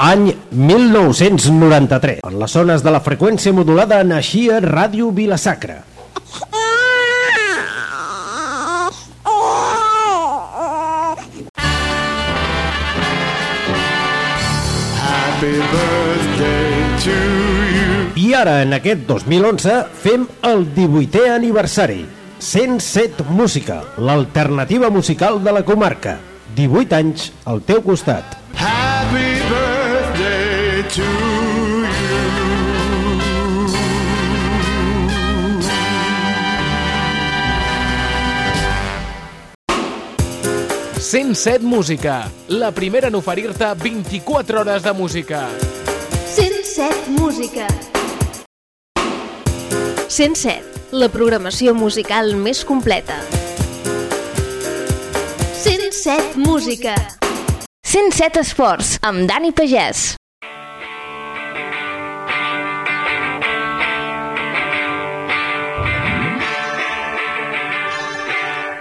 Any 1993. En les zones de la freqüència modulada naixia Ràdio Vilasacra. Happy birthday to you. I ara, en aquest 2011, fem el 18è aniversari. 107 Música, l'alternativa musical de la comarca. 18 anys al teu costat. Happy birthday to you. 107 Música, la primera en oferir-te 24 hores de música. 107 Música. 107, la programació musical més completa. 107 Música. 107 Esports, amb Dani Pagès.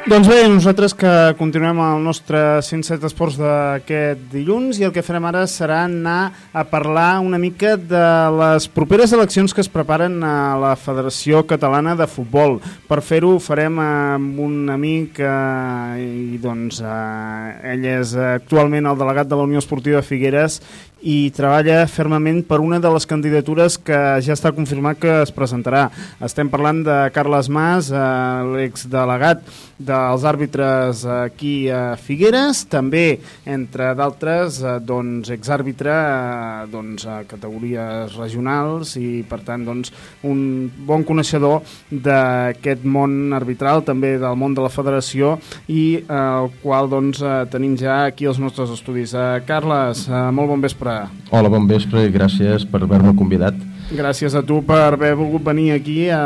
Doncs bé, nosaltres que continuem el nostre 107 esports d'aquest dilluns i el que farem ara serà anar a parlar una mica de les properes eleccions que es preparen a la Federació Catalana de Futbol. Per fer-ho farem amb un amic eh, i doncs eh, ell és actualment el delegat de la Unió Esportiva Figueres i treballa fermament per una de les candidatures que ja està confirmat que es presentarà. Estem parlant de Carles Mas, eh, l'exdelegat dels àrbitres aquí a Figueres, també, entre d'altres, eh, doncs, exàrbitre eh, doncs, a categories regionals i, per tant, doncs, un bon coneixedor d'aquest món arbitral, també del món de la federació i eh, el qual doncs, eh, tenim ja aquí els nostres estudis. Eh, Carles, eh, molt bon vespre. Hola, bon vespre i gràcies per haver-me convidat. Gràcies a tu per haver volgut venir aquí a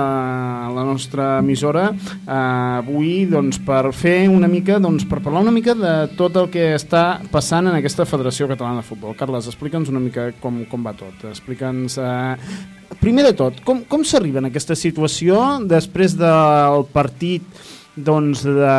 la nostra emissora eh, avui doncs, per fer una mica, doncs, per parlar una mica de tot el que està passant en aquesta Federació Catalana de Futbol. Carles, explica'ns una mica com, com va tot. Explica'ns... Eh, primer de tot, com, com s'arriba en aquesta situació després del partit doncs de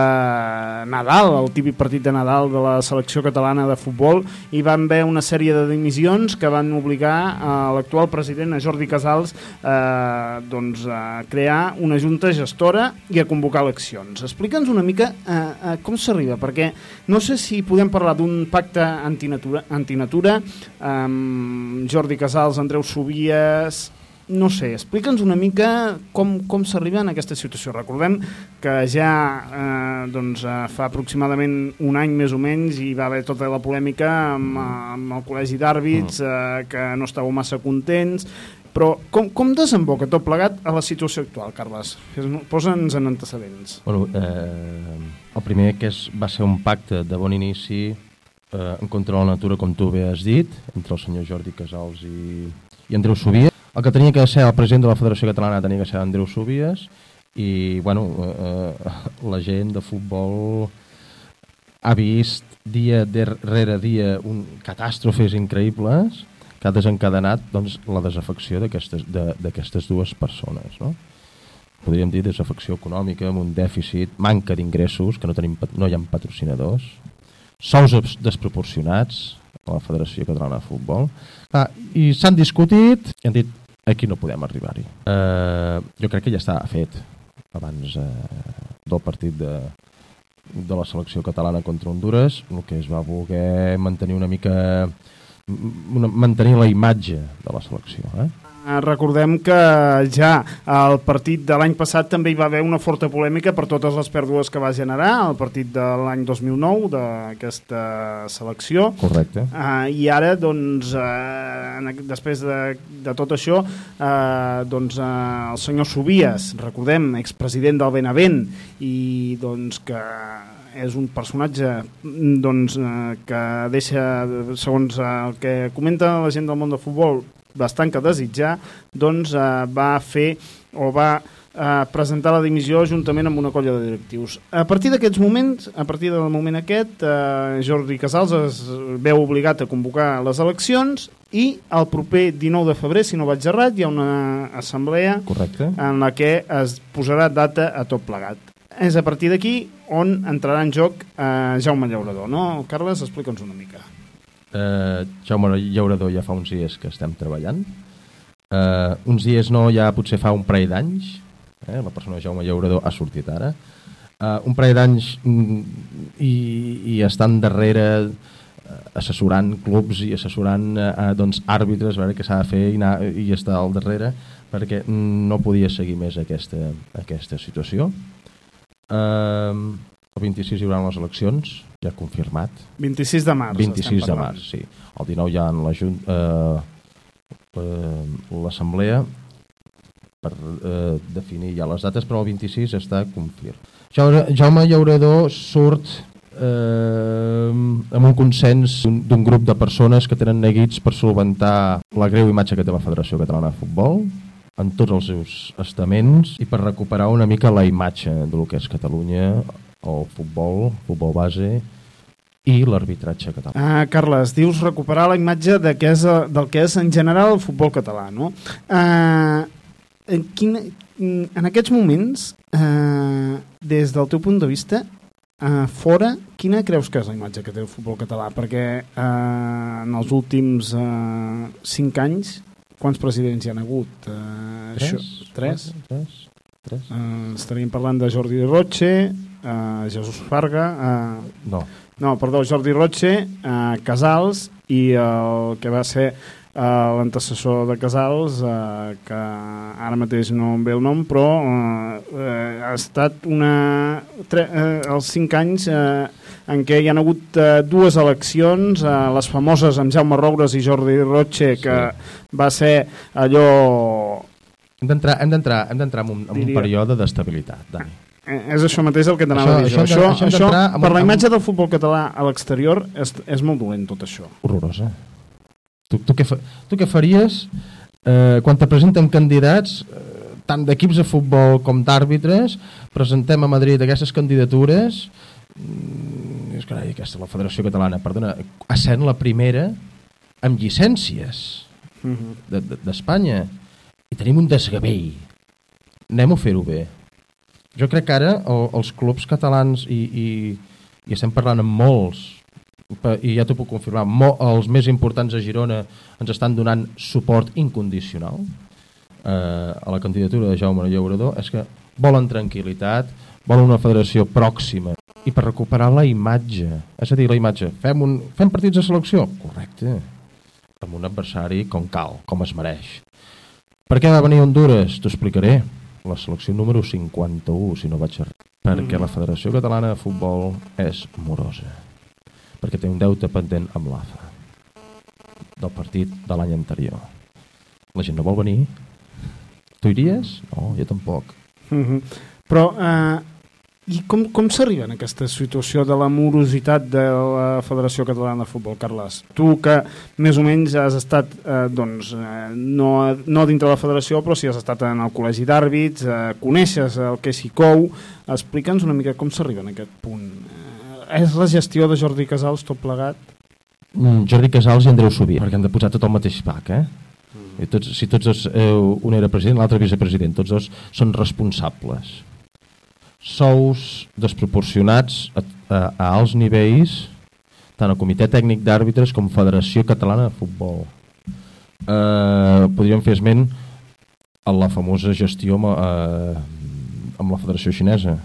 Nadal, el típic partit de Nadal de la selecció catalana de futbol i van haver una sèrie de dimissions que van obligar a l'actual president a Jordi Casals eh, doncs, a crear una junta gestora i a convocar eleccions. Explica'ns una mica eh, eh, com s'arriba, perquè no sé si podem parlar d'un pacte antinatura, antinatura amb Jordi Casals, Andreu Sobies no sé, explica'ns una mica com, com s'arriba en aquesta situació. Recordem que ja eh, doncs, eh, fa aproximadament un any més o menys i va haver tota la polèmica amb, amb el col·legi d'àrbits eh, que no estàveu massa contents però com, com desemboca tot plegat a la situació actual, Carles? Posa'ns en antecedents. Bueno, eh, el primer que és, va ser un pacte de bon inici eh, en contra de la natura, com tu bé has dit, entre el senyor Jordi Casals i, i Andreu Sobies. El que tenia que ser el president de la Federació Catalana tenia que ser Andreu Sobies i, bueno, eh, la gent de futbol ha vist dia darrere dia un, catàstrofes increïbles que ha desencadenat doncs, la desafecció d'aquestes dues persones. No? Podríem dir desafecció econòmica amb un dèficit, manca d'ingressos, que no, tenim, no hi ha patrocinadors, sous desproporcionats la Federació Catalana de Futbol. Ah, I s'han discutit i han dit aquí no podem arribar-hi. Eh, jo crec que ja està fet abans eh, del partit de, de la selecció catalana contra Honduras, el que es va voler mantenir una mica una, mantenir la imatge de la selecció. Eh? Recordem que ja al partit de l'any passat també hi va haver una forta polèmica per totes les pèrdues que va generar el partit de l'any 2009 d'aquesta selecció. Correcte. Uh, I ara, doncs, uh, després de, de tot això, uh, doncs, uh, el senyor Sobies, recordem, expresident del Benavent, i doncs que és un personatge doncs, que deixa, segons el que comenta la gent del món del futbol, bastant que desitjar, doncs eh, va fer o va eh, presentar la dimissió juntament amb una colla de directius. A partir d'aquests moments, a partir del moment aquest, eh, Jordi Casals es veu obligat a convocar les eleccions i el proper 19 de febrer, si no vaig errat, hi ha una assemblea Correcte. en la que es posarà data a tot plegat. És a partir d'aquí on entrarà en joc eh, Jaume Llaurador, no? Carles, explica'ns una mica. Eh, Jaume Llaurador ja fa uns dies que estem treballant. Eh, uns dies no, ja potser fa un parell d'anys. Eh, la persona Jaume Llaurador ha sortit ara. Eh, un parell d'anys mm, i, i estan darrere eh, assessorant clubs i assessorant eh, doncs, àrbitres, a veure què s'ha de fer i, anar, i estar al darrere perquè no podia seguir més aquesta, aquesta situació. Eh, el 26 hi haurà les eleccions, ja confirmat. 26 de març. 26 estem de març, sí. El 19 hi ha en la eh, eh, l'assemblea per eh, definir ja les dates, però el 26 està confirm. Jaume, Llaurador surt eh, amb un consens d'un grup de persones que tenen neguits per solventar la greu imatge que té la Federació Catalana de Futbol en tots els seus estaments i per recuperar una mica la imatge del que és Catalunya, el futbol, futbol base i l'arbitratge català. Ah, Carles, dius recuperar la imatge de què és, eh, del que és en general el futbol català, no? Ah, en, quin, en aquests moments, eh, des del teu punt de vista, eh, fora, quina creus que és la imatge que té el futbol català? Perquè eh, en els últims eh, cinc anys, quants presidents hi han hagut? Eh, Tres? Això, tres? Tres? Tres? Eh, estaríem parlant de Jordi Roche, eh, Jesús Farga, eh, No. no, perdó, Jordi Roche, eh, Casals i el que va ser eh, l'antecessor de Casals, eh, que ara mateix no em ve el nom, però eh, ha estat una, tre, eh, els cinc anys eh, en què hi han hagut eh, dues eleccions, eh, les famoses amb Jaume Roures i Jordi Roche, que va ser allò... Hem d'entrar en, un, en un període d'estabilitat, Dani. Eh, és això mateix el que t'anava a dir. Això- això Això, de- això, això per la imatge del futbol català a l'exterior és, és molt dolent tot això. Horrorosa. Tu, tu, què, fa, tu què faries eh, quan te presenten candidats eh, tant d'equips de futbol com d'àrbitres presentem a Madrid aquestes candidatures mm, és carai, aquesta la Federació Catalana perdona, essent la primera amb llicències de- de- d'Espanya i tenim un desgavell anem a fer-ho bé jo crec que ara el, els clubs catalans i, i, i estem parlant amb molts i ja t'ho puc confirmar mo, els més importants a Girona ens estan donant suport incondicional eh, a la candidatura de Jaume Llaurador és que volen tranquil·litat volen una federació pròxima i per recuperar la imatge és a dir, la imatge, fem, un, fem partits de selecció? correcte amb un adversari com cal, com es mereix per què va venir Honduras? T'ho explicaré. La selecció número 51, si no vaig errar. Perquè la Federació Catalana de Futbol és morosa. Perquè té un deute pendent amb l'AFA. Del partit de l'any anterior. La gent no vol venir? Tu iries? No, jo tampoc. Mhm. Però, eh, i com, com s'arriba en aquesta situació de la morositat de la Federació Catalana de Futbol, Carles? Tu que més o menys has estat, eh, doncs, eh, no, no dintre de la federació, però si has estat en el col·legi d'àrbits, eh, coneixes el que és ICOU, explica'ns una mica com s'arriba en aquest punt. Eh, és la gestió de Jordi Casals tot plegat? Mm, Jordi Casals i Andreu Subí, perquè han de posar tot al mateix pack, eh? I tots, si tots dos, eh, un era president, l'altre vicepresident, tots dos són responsables. Sous desproporcionats a, a, a alts nivells, tant al Comitè Tècnic d'Àrbitres com Federació Catalana de Futbol. Eh, podríem fer esment a la famosa gestió amb, eh, amb la Federació Xinesa.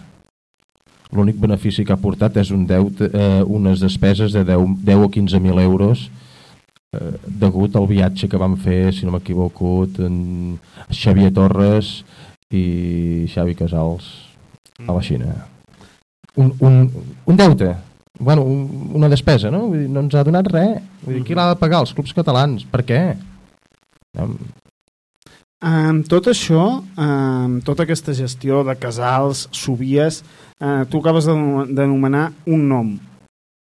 L'únic benefici que ha portat és un deute, eh, unes despeses de 10, 10 o 15.000 euros eh, degut al viatge que van fer, si no m'equivoco, Xavier Torres i Xavi Casals a la Xina. Un, un, un deute, bueno, un, una despesa, no? Vull dir, no ens ha donat res. Vull dir, qui l'ha de pagar? Els clubs catalans. Per què? Um, Amb tot això, amb tota aquesta gestió de casals, subies, eh, tu acabes de- d'anomenar un nom,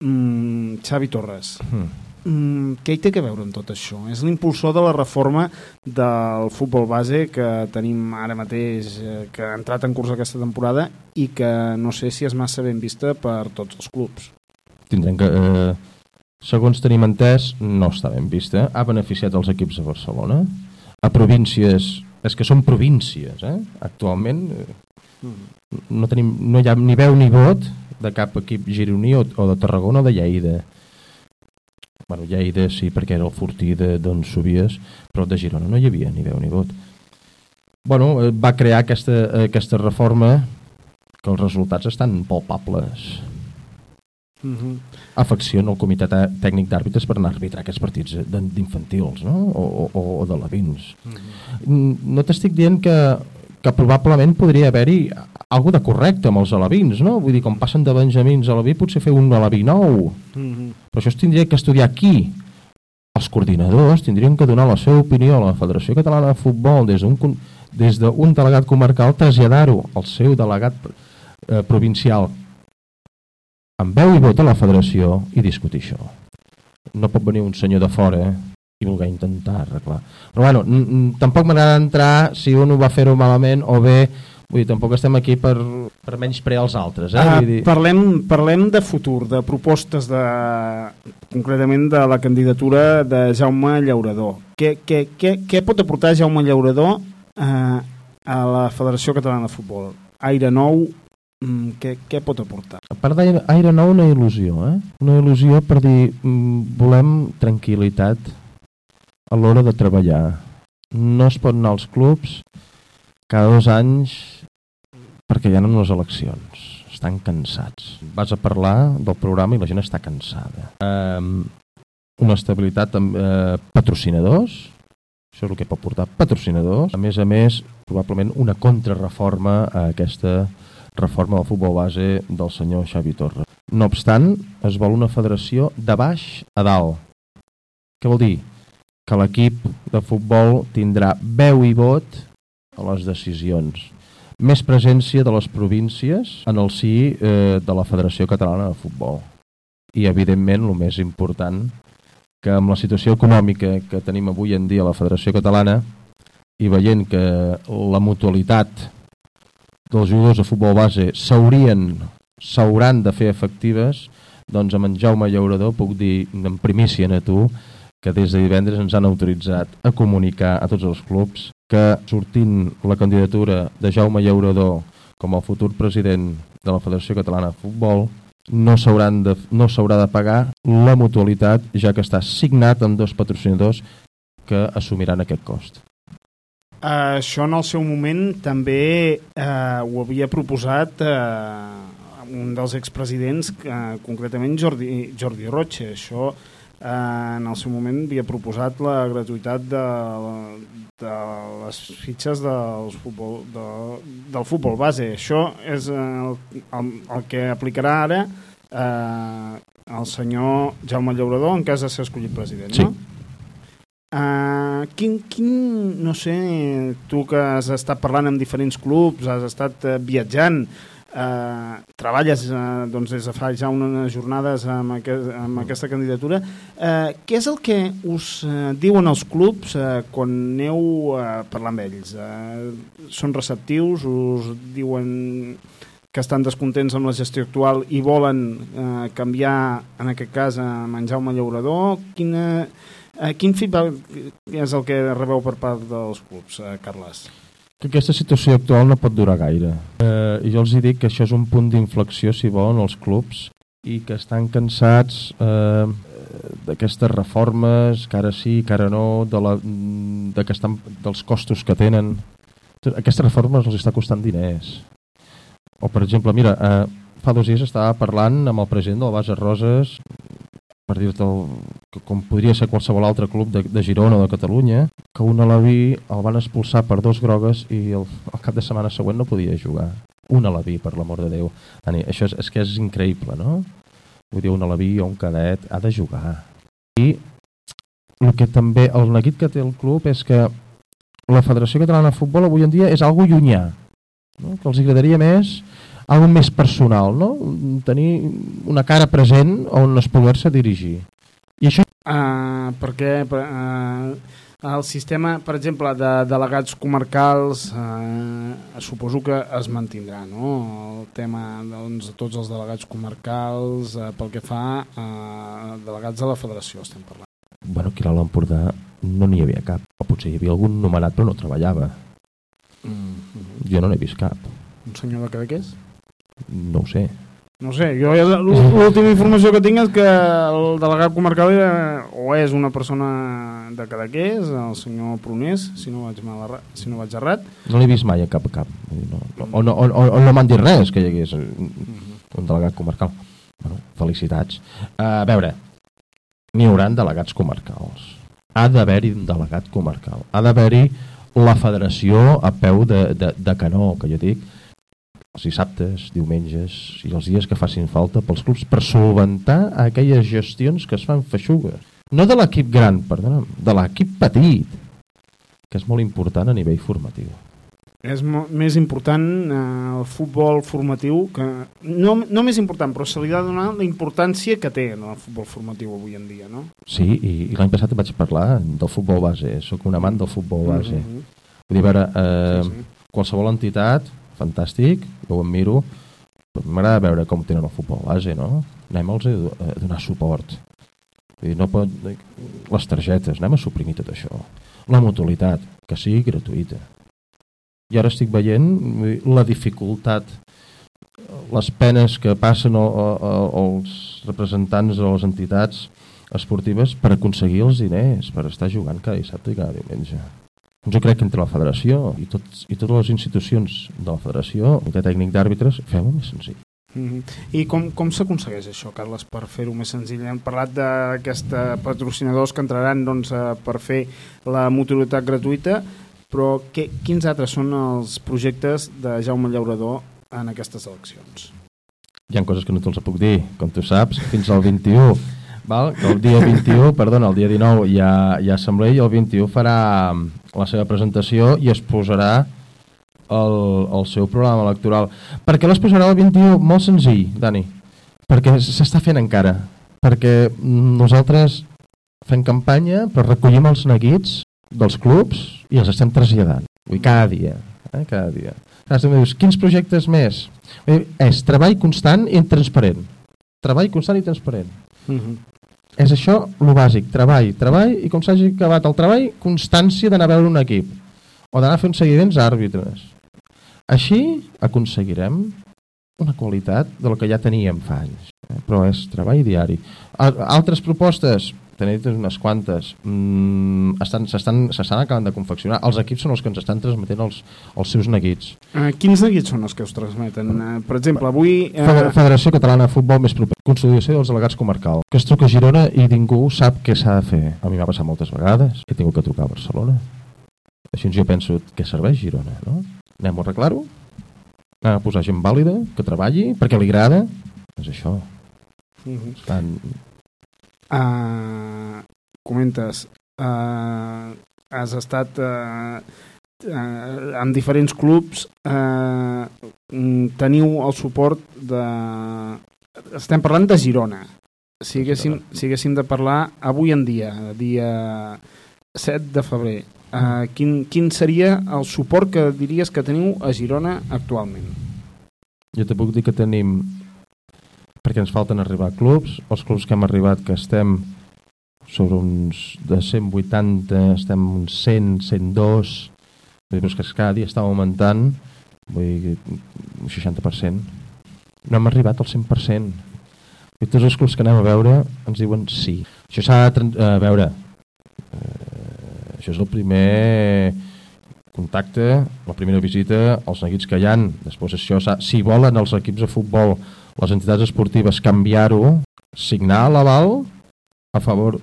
mm, Xavi Torres. hmm. Mm, què hi té que veure amb tot això? És l'impulsor de la reforma del futbol base que tenim ara mateix, eh, que ha entrat en curs aquesta temporada i que no sé si és massa ben vista per tots els clubs. Tindrem que... Eh, segons tenim entès, no està ben vista. Ha beneficiat els equips de Barcelona. A províncies... És que són províncies, eh? Actualment eh, no, tenim, no hi ha ni veu ni vot de cap equip gironí o, o de Tarragona o de Lleida. Bueno, Lleida sí, perquè era el fortí de- d'on subies, però de Girona no hi havia ni veu ni vot. Bueno, eh, va crear aquesta, aquesta reforma que els resultats estan palpables. Uh -huh. Afecciona el comitè Tè- tècnic d'àrbitres per anar a arbitrar aquests partits eh, d'in- d'infantils no? o, o, o de labins. Mm, No t'estic dient que, que probablement podria haver-hi algo de correcte amb els alevins, no? Vull dir, com passen de benjamins a alaví, potser fer un alaví nou. Uh -huh. Però això es tindria que estudiar aquí. Els coordinadors tindrien que donar la seva opinió a la Federació Catalana de Futbol des d'un des d'un delegat comarcal, traslladar-ho al seu delegat eh, provincial amb veu i vot a la federació i discutir això. No pot venir un senyor de fora i voler intentar arreglar. Però bueno, tampoc m'agrada entrar si un ho va fer-ho malament o bé Vull dir, tampoc estem aquí per, per menysprear els altres. Eh? Uh, Vull dir... parlem, parlem de futur, de propostes de, concretament de la candidatura de Jaume Llaurador. Què, què, què, què pot aportar Jaume Llaurador uh, a la Federació Catalana de Futbol? Aire nou, mm, què, què pot aportar? A part d'aire aire nou, una il·lusió, eh? Una il·lusió per dir, mm, volem tranquil·litat a l'hora de treballar. No es pot anar als clubs cada dos anys perquè hi ha unes eleccions. Estan cansats. Vas a parlar del programa i la gent està cansada. Um, una estabilitat amb eh, patrocinadors, això és el que pot portar patrocinadors. A més a més, probablement una contrarreforma a aquesta reforma del futbol base del senyor Xavi Torra. No obstant, es vol una federació de baix a dalt. Què vol dir? Que l'equip de futbol tindrà veu i vot a les decisions. Més presència de les províncies en el si eh, de la Federació Catalana de Futbol. I, evidentment, el més important, que amb la situació econòmica que tenim avui en dia a la Federació Catalana i veient que la mutualitat dels jugadors de futbol base s'haurien s'hauran de fer efectives doncs amb en Jaume Llaurador puc dir en primícia a tu que des de divendres ens han autoritzat a comunicar a tots els clubs que sortint la candidatura de Jaume Llaurador com a futur president de la Federació Catalana de Futbol no s'hauran de, no s'haurà de pagar la mutualitat ja que està signat amb dos patrocinadors que assumiran aquest cost. Uh, això en el seu moment també uh, ho havia proposat uh, un dels expresidents, uh, concretament Jordi, Jordi Roche. Això en el seu moment havia proposat la gratuïtat de, de les fitxes del futbol, de, del futbol base. Això és el, el, el que aplicarà ara uh, el senyor Jaume Llaurador en cas de ser escollit president, Sí. no? Uh, quin, quin, no sé, tu que has estat parlant amb diferents clubs, has estat uh, viatjant, uh, treballes uh, doncs, des de fa ja unes jornades amb, aquest, amb aquesta candidatura, uh, què és el que us uh, diuen els clubs uh, quan aneu a parlar amb ells? Uh, són receptius? Us diuen que estan descontents amb la gestió actual i volen eh, canviar, en aquest cas, a en Jaume Llaurador? Quina, eh, quin feedback és el que rebeu per part dels clubs, eh, Carles? Que aquesta situació actual no pot durar gaire. Eh, jo els hi dic que això és un punt d'inflexió, si volen, els clubs, i que estan cansats eh, d'aquestes reformes, que ara sí, que ara no, de la, de que estan, dels costos que tenen. Aquestes reformes els està costant diners. O, per exemple, mira, eh, fa dos dies estava parlant amb el president del Base Roses per dir-te com podria ser qualsevol altre club de, de Girona o de Catalunya, que un alaví el van expulsar per dos grogues i el, el cap de setmana següent no podia jugar. Un alaví, per l'amor de Déu. Dani, això és, és que és increïble, no? Vull dir, un alaví o un cadet ha de jugar. I el que també, el neguit que té el club és que la Federació Catalana de Futbol avui en dia és algo llunyà, no? que els agradaria més algo més personal, no? tenir una cara present on es poder-se dirigir. I això Uh, perquè uh, el sistema, per exemple, de delegats comarcals uh, suposo que es mantindrà, no? El tema doncs, de tots els delegats comarcals uh, pel que fa a uh, delegats de la federació, estem parlant. bueno, aquí a l'Empordà no n'hi havia cap. O potser hi havia algun nomenat però no treballava. Mm -hmm. Jo no n'he vist cap. Un senyor de Cadaqués? No ho sé. No sé, jo l'última informació que tinc és que el delegat comarcal era, o és una persona de Cadaqués, el senyor Prunés, si no vaig, mal erra- si no vaig errat. No l'he vist mai a cap a cap. No, no, o, no, o, o, no m'han dit res que hi hagués un, un delegat comarcal. Bueno, felicitats. A veure, n'hi haurà delegats comarcals. Ha d'haver-hi un delegat comarcal. Ha d'haver-hi la federació a peu de, de, de canó, que jo dic, els dissabtes, diumenges i els dies que facin falta pels clubs per solventar aquelles gestions que es fan feixugues. No de l'equip gran, perdona'm, de l'equip petit, que és molt important a nivell formatiu. És més important eh, el futbol formatiu, que no, no més important, però se li ha de donar la importància que té no, el futbol formatiu avui en dia, no? Sí, i, i l'any passat vaig parlar del futbol base, sóc un amant del futbol base. Mhm. Vull dir, a veure, eh, Sí, sí. qualsevol entitat, fantàstic, jo ho admiro, m'agrada veure com tenen el futbol base, no? Anem-los a, do- a donar suport. Dir, no pot... Les targetes, anem a suprimir tot això. La mutualitat, que sigui gratuïta. I ara estic veient la dificultat, les penes que passen o, o, o, els representants de les entitats esportives per aconseguir els diners, per estar jugant cada dissabte i cada diumenge. Jo crec que entre la federació i, tots, i totes les institucions de la federació, el comitè tècnic d'àrbitres, fem-ho més senzill. Mhm. I com, com s'aconsegueix això, Carles, per fer-ho més senzill? Hem parlat d'aquests patrocinadors que entraran doncs, eh, per fer la mutualitat gratuïta, però què, quins altres són els projectes de Jaume Llaurador en aquestes eleccions? Hi ha coses que no te'ls puc dir, com tu saps, fins al 21. Val? Que el dia 21, perdona, el dia 19 hi ha, hi ha assemblea i el 21 farà la seva presentació i es posarà el, el seu programa electoral. Per què les posarà el 21? Molt senzill, Dani. Perquè s'està fent encara. Perquè nosaltres fem campanya, però recollim els neguits dels clubs i els estem traslladant. Vull cada dia. Eh? Cada dia. Saps, tu dius, quins projectes més? Dir, És treball constant i transparent. Treball constant i transparent. Mm -hmm. És això el bàsic, treball, treball, i com s'hagi acabat el treball, constància d'anar a veure un equip, o d'anar a fer uns seguiments a àrbitres. Així aconseguirem una qualitat del que ja teníem fa anys, eh? però és treball diari. Al- Altres propostes, tenim unes quantes, mm, estan- s'estan acabant de confeccionar. Els equips són els que ens estan transmetent els, els seus neguits. Eh, quins neguits són els que us transmeten? Eh, per exemple, avui... Eh, Federació Catalana de Futbol més proper. Consolidació dels delegats comarcal. Que es truca a Girona i ningú sap què s'ha de fer. A mi m'ha passat moltes vegades. He tingut que trucar a Barcelona. Així jo penso, què serveix Girona, no? Anem a arreglar-ho? Anem a posar gent vàlida, que treballi, perquè li agrada? És això. mhm. Estan... Uh, comentes, uh, has estat uh, uh, en diferents clubs, uh, teniu el suport de... Estem parlant de Girona. Si haguéssim, si haguéssim de parlar avui en dia, dia 7 de febrer, uh, quin, quin seria el suport que diries que teniu a Girona actualment? Jo te puc dir que tenim perquè ens falten arribar a clubs. Els clubs que hem arribat que estem sobre uns de 180 estem uns 100, 102 vull dir, que cada dia està augmentant vull dir, un 60% no hem arribat al 100% i tots els clubs que anem a veure ens diuen sí. Això s'ha de tran- eh, veure. Eh, això és el primer contacte, la primera visita, els neguits que hi han, després això, si volen els equips de futbol, les entitats esportives canviar-ho, signar l'aval a favor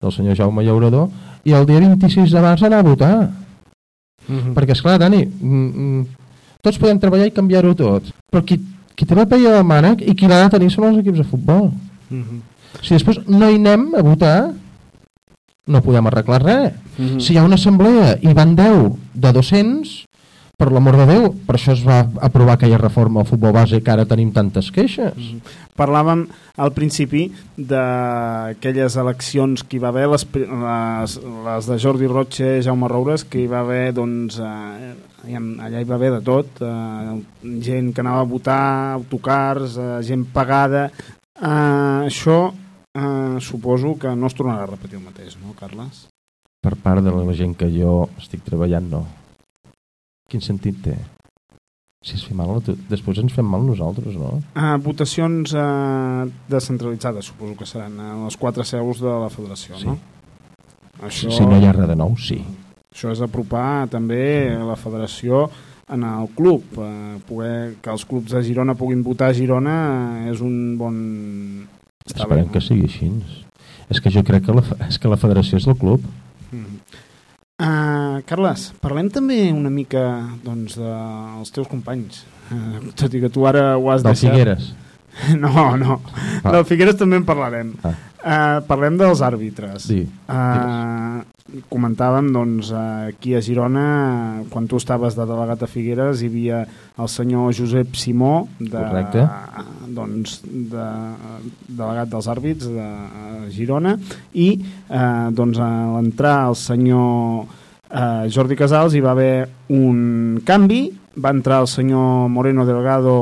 del senyor Jaume Llaurador i el dia 26 de març anar a votar. Mm Perquè, és clar Dani, mm, mm, tots podem treballar i canviar-ho tot, però qui, qui té la paella de mànec i qui l'ha de tenir són els equips de futbol. -hmm. Si després no hi anem a votar, no podem arreglar res. Mm -hmm. Si hi ha una assemblea i van 10 de 200, per l'amor de Déu, per això es va aprovar aquella reforma al futbol base que ara tenim tantes queixes. Parlàvem al principi d'aquelles eleccions que hi va haver, les, les, les de Jordi Roche, Jaume Roures, que hi va haver, doncs, eh, allà hi va haver de tot, eh, gent que anava a votar, autocars, eh, gent pagada... Eh, això eh, suposo que no es tornarà a repetir el mateix, no, Carles? Per part de la gent que jo estic treballant, no. Quin sentit té? Si es fa mal, després ens fem mal nosaltres, no? Uh, votacions uh, descentralitzades, suposo que seran a les quatre seus de la federació, Sí. no? Això, Si no hi ha res de nou, sí. això és apropar també la federació en el club. Uh, poder que els clubs de Girona puguin votar a Girona eh, és un bon... Està Esperem bé. que sigui així. És que jo crec que la, és que la federació és del club. Mm. Uh, Carles, parlem també una mica doncs, dels teus companys. Uh, tot i que tu ara ho has Del deixat. Figueres. No, no. Ah. Del Figueres també en parlarem. Ah. Uh, parlem dels àrbitres. Sí. Uh, comentàvem doncs, aquí a Girona quan tu estaves de delegat a Figueres hi havia el senyor Josep Simó de, Correcte. doncs, de, delegat dels àrbits de uh, Girona i uh, doncs, a l'entrar el senyor uh, Jordi Casals hi va haver un canvi va entrar el senyor Moreno Delgado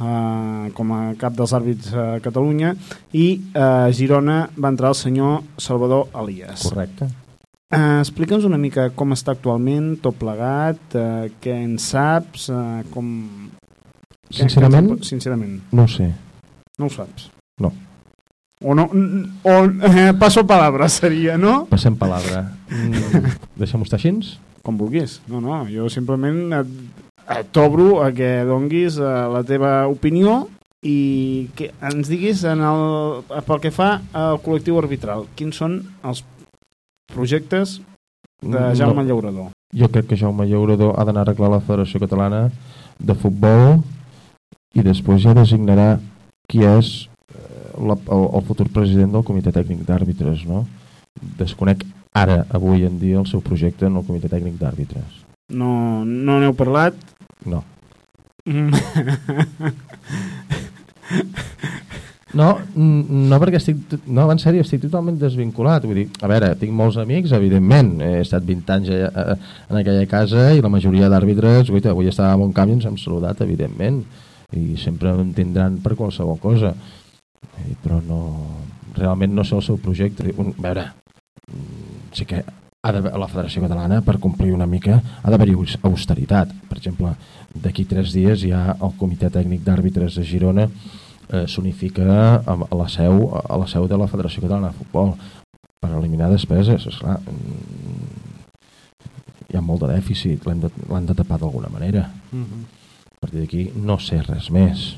eh, com a cap dels àrbits a Catalunya i eh, a Girona va entrar el senyor Salvador Elias. Correcte. Eh, Explica'ns una mica com està actualment, tot plegat, eh, què en saps, eh, com... Sincerament, què- Sincerament, no sé. no ho saps. No. O no, o eh, passo palabra seria, no? Passem palabra. Mm, Deixem-ho estar així? Com vulguis. No, no, jo simplement et, et t'obro a que donguis eh, la teva opinió i que ens diguis en el, pel que fa al col·lectiu arbitral, quins són els projectes de Jaume no. Llaurador. Jo crec que Jaume Llaurador ha d'anar a arreglar la Federació Catalana de Futbol i després ja designarà qui és eh, la, el, el futur president del Comitè Tècnic d'Àrbitres, no? Desconec ara, avui en dia, el seu projecte en el Comitè Tècnic d'Àrbitres. No, no n'heu parlat? No. Mm. No, no perquè estic... No, en sèrio, estic totalment desvinculat. Vull dir, a veure, tinc molts amics, evidentment. He estat 20 anys allà, eh, en aquella casa i la majoria d'àrbitres, avui estava a Montcamp i ens hem saludat, evidentment. I sempre em tindran per qualsevol cosa. Eh, Però no... Realment no sé el seu projecte. Un, a veure, mm, sí que ha d'haver- la Federació Catalana, per complir una mica, ha d'haver-hi aus- austeritat. Per exemple, d'aquí tres dies hi ha el Comitè Tècnic d'Àrbitres de Girona eh, s'unifica a, a la seu a la seu de la Federació Catalana de Futbol per eliminar despeses esclar, mm, hi ha molt de dèficit l'hem de, l'han de tapar d'alguna manera a partir d'aquí no sé res més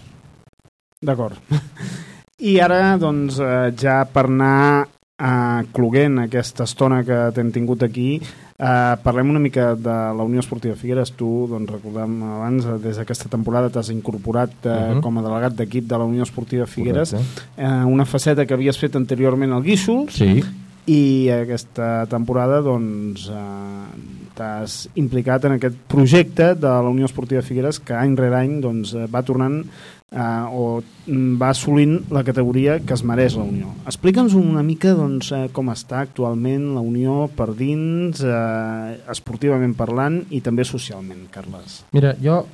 D'acord. I ara, doncs, eh, ja per anar eh, cloguent aquesta estona que t'hem tingut aquí, eh, parlem una mica de la Unió Esportiva Figueres. Tu, doncs, recordem abans, eh, des d'aquesta temporada t'has incorporat eh, uh Mhm. -huh. com a delegat d'equip de la Unió Esportiva Figueres, Correcte. eh, una faceta que havies fet anteriorment al Guíxols, sí, i aquesta temporada doncs, eh, t'has implicat en aquest projecte de la Unió Esportiva Figueres que any rere any doncs, va tornant eh, o mm, va assolint la categoria que es mereix la Unió. Explica'ns una mica doncs, eh, com està actualment la Unió per dins, eh, esportivament parlant i també socialment, Carles. Mira, jo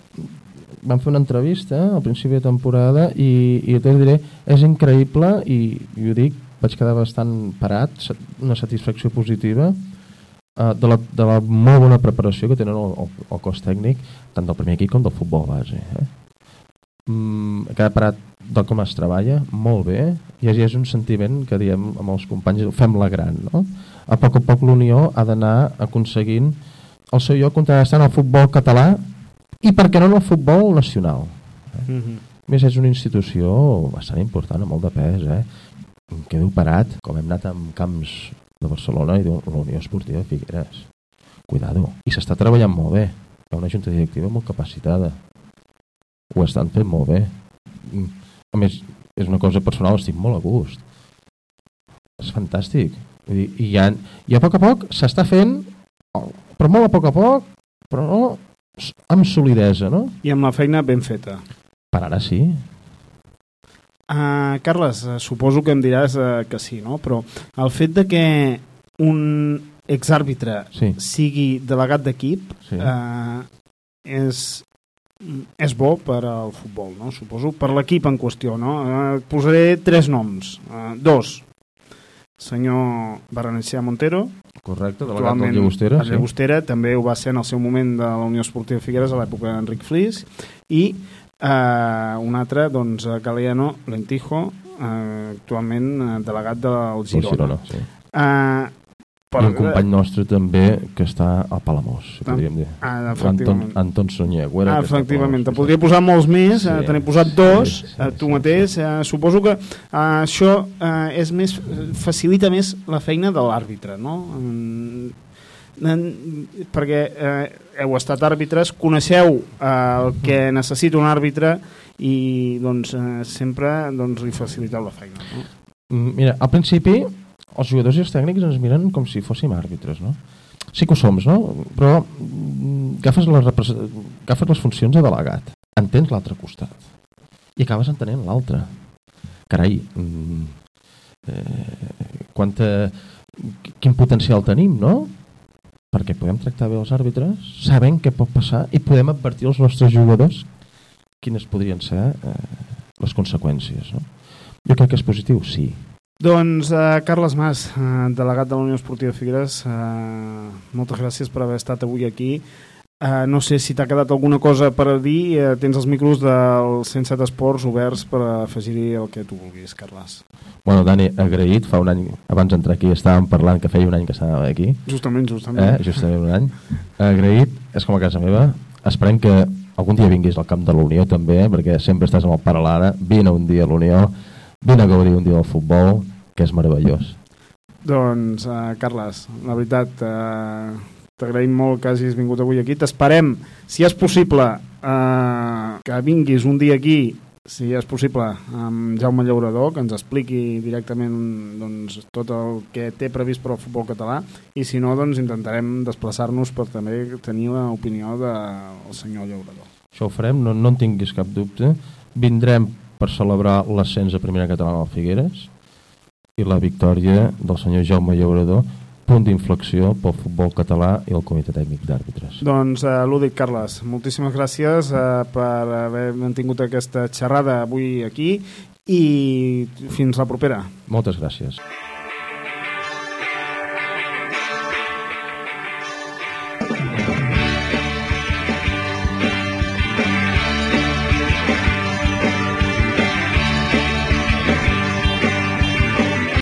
vam fer una entrevista al principi de temporada i, i te diré, és increïble i, i ho dic, vaig quedar bastant parat, una satisfacció positiva eh, de, la, de la molt bona preparació que tenen el, el, el cos tècnic, tant del primer equip com del futbol base. Eh? Mm, he quedat parat del com es treballa, molt bé, i és, és un sentiment que diem amb els companys, fem-la gran, no? A poc a poc l'Unió ha d'anar aconseguint el seu lloc contrastant al futbol català i per què no el futbol nacional. Mm -hmm. A més, és una institució bastant important, amb molt de pes, eh? Quedo parat, com hem anat amb camps de Barcelona i de la Unió Esportiva de Figueres. Cuidado. I s'està treballant molt bé. Hi ha una junta directiva molt capacitada. Ho estan fent molt bé. Mm. A més, és una cosa personal, estic molt a gust. És fantàstic. Vull dir, i, ja, I a poc a poc s'està fent, però molt a poc a poc, però no amb solidesa, no? I amb la feina ben feta. Per ara sí. Uh, Carles, uh, suposo que em diràs uh, que sí, no? Però el fet de que un exàrbitre Sí. sigui delegat d'equip Sí. uh, és, és bo per al futbol, no? Suposo, per l'equip en qüestió, no? Uh, posaré tres noms. Uh, dos. senyor Berenicia Montero, Correcte, delegat del Llagostera. el Llagostera, també ho va ser en el seu moment de la Unió Esportiva Figueres a l'època d'Enric Flis, i eh, un altre, doncs, Galeano Lentijo, eh, actualment eh, delegat del Sí. Girona. Girona sí. Eh, I un company nostre també que està a Palamós, si Ah, podríem dir. ah, Anton. Anton Sonyegüera. Ah, efectivament, te podria posar molts més, Sí, eh, te n'he posat dos, sí, sí, eh, tu sí, mateix. Eh, suposo que eh, això eh, és més facilita més la feina de l'àrbitre, no? Mm, perquè eh, heu estat àrbitres, coneixeu eh, el que necessita un àrbitre i doncs, eh, sempre doncs, li faciliteu la feina. No? Mm, Mira, al principi els jugadors i els tècnics ens miren com si fóssim àrbitres, no? Sí que ho som, no? Però mm, agafes, la represe- agafes les funcions de delegat, entens l'altre costat i acabes entenent l'altre. Carai, mm, eh, quanta, quin potencial tenim, no? Perquè podem tractar bé els àrbitres, sabem què pot passar i podem advertir als nostres jugadors quines podrien ser eh, les conseqüències, no? Jo crec que és positiu, sí. Doncs eh, Carles Mas, eh, delegat de la Unió Esportiva Figueres, eh, moltes gràcies per haver estat avui aquí. Eh, no sé si t'ha quedat alguna cosa per dir, eh, tens els micros del 107 Esports oberts per afegir-hi el que tu vulguis, Carles. Bueno, Dani, agraït, fa un any, abans d'entrar aquí estàvem parlant que feia un any que estàvem aquí, Justament, eh? justament. justament un any. Agraït, és com a casa meva, esperem que algun dia vinguis al camp de la Unió també, perquè sempre estàs amb el pare Lara, vine un dia a la Unió, vine a gaudir un dia del futbol, que és meravellós. Doncs, eh, Carles, la veritat, eh, t'agraïm molt que hagis vingut avui aquí. T'esperem, si és possible, eh, que vinguis un dia aquí, si és possible, amb Jaume Llaurador, que ens expliqui directament doncs, tot el que té previst per al futbol català, i si no, doncs intentarem desplaçar-nos per també tenir l'opinió del senyor Llaurador. Això ho farem, no, no en tinguis cap dubte. Vindrem per celebrar l'ascens a primera catalana al Figueres i la victòria del senyor Jaume Llaurador, punt d'inflexió pel futbol català i el comitè tècnic d'àrbitres. Doncs, eh, Lúdic Carles, moltíssimes gràcies eh, per haver mantingut aquesta xerrada avui aquí i fins la propera. Moltes gràcies.